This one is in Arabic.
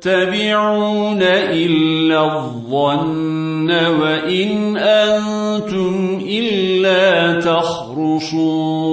تتبعون إلا الظن وإن أنتم إلا تخرصون